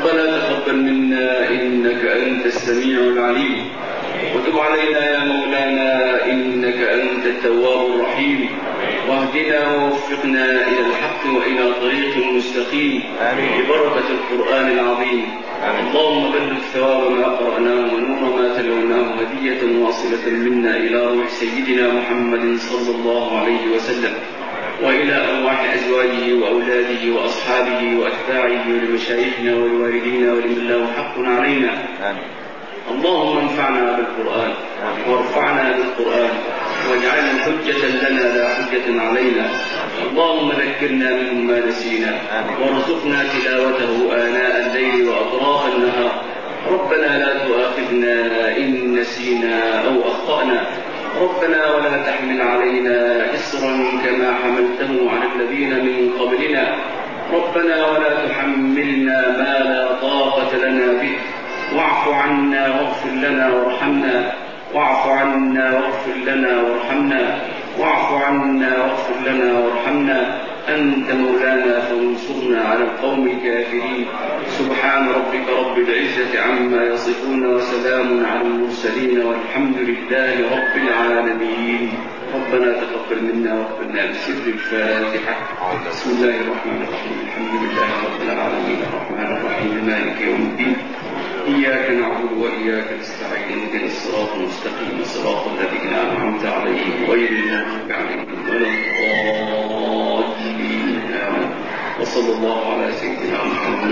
ربنا تقبل منا إنك أنت السميع العليم. وتب علينا يا مولانا إنك أنت التواب الرحيم. واهدنا ووفقنا إلى الحق وإلى طريق مستقيم ببركة القرآن العظيم. اللهم بلغ ثواب ما قرأناه ونور ما تلوناه هدية واصلة منا إلى روح سيدنا محمد صلى الله عليه وسلم. وإلى أرواح أزواجه وأولاده وأصحابه وأتباعه ولمشايخنا ولوالدينا ولمن له حق علينا. اللهم انفعنا بالقرآن وارفعنا بالقرآن واجعله حجة لنا لا حجة علينا. اللهم ذكرنا منه ما نسينا وارزقنا تلاوته آناء الليل وأطراف النهار. ربنا لا تؤاخذنا إن نسينا أو أخطأنا. ربنا ولا تحمل علينا إصرا كما حملته على الذين من قبلنا. ربنا ولا تحملنا ما لا طاقة لنا به. واعف عنا واغفر لنا وارحمنا. واعف عنا واغفر لنا وارحمنا. واعف عنا واغفر لنا وارحمنا. أنت مولانا فانصرنا على القوم الكافرين. سبحان ربك رب العزة عما يصفون وسلام على المرسلين والحمد لله رب ربنا تقبل منا وقبلنا بسر الفاتحة. بسم الله الرحمن الرحيم. الحمد لله رب العالمين. الرحمن الرحيم. مالك يوم الدين. إياك نعبد وإياك نستعين. اهدنا الصراط المستقيم. صراط الذين أنعمت عليهم غير المغضوب عليهم ولا الضالين. وصلى الله على سيدنا محمد